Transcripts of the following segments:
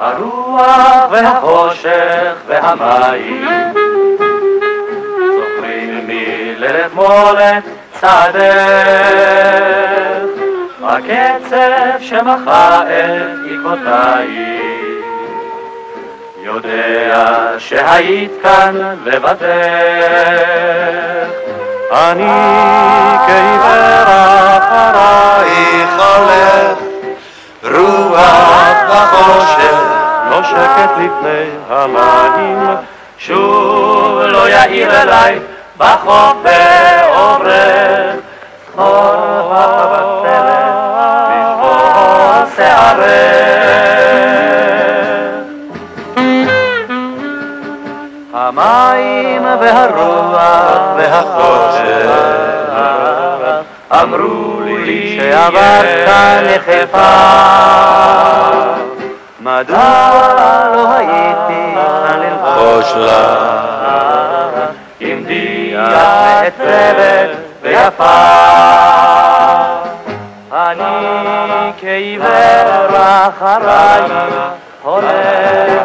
הרוח והחושך והמים. זוכרים מליל אתמול את צעדך? הקצב שמחה את עקבותייך יודע שהיית כאן לבדך אני כעיוור אחרייך הולך. רוח בחושך נושקת לפני המים. שוב לא יאיר אליי בחוף בעוברך חור הבצלת לשבור שערך המים והרוח והחושך אמרו לי שעברת נחיפה מדוע לא הייתי ללחוש לה עם דיח מעצבת ויפה אני כעיוור אחריי הולך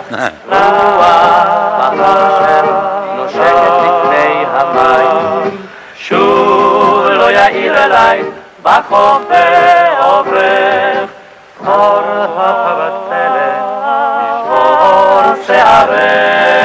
רוח בחושך נושקת לפני המים שוב לא יאיר אליי בחוף בעוברך سے آوے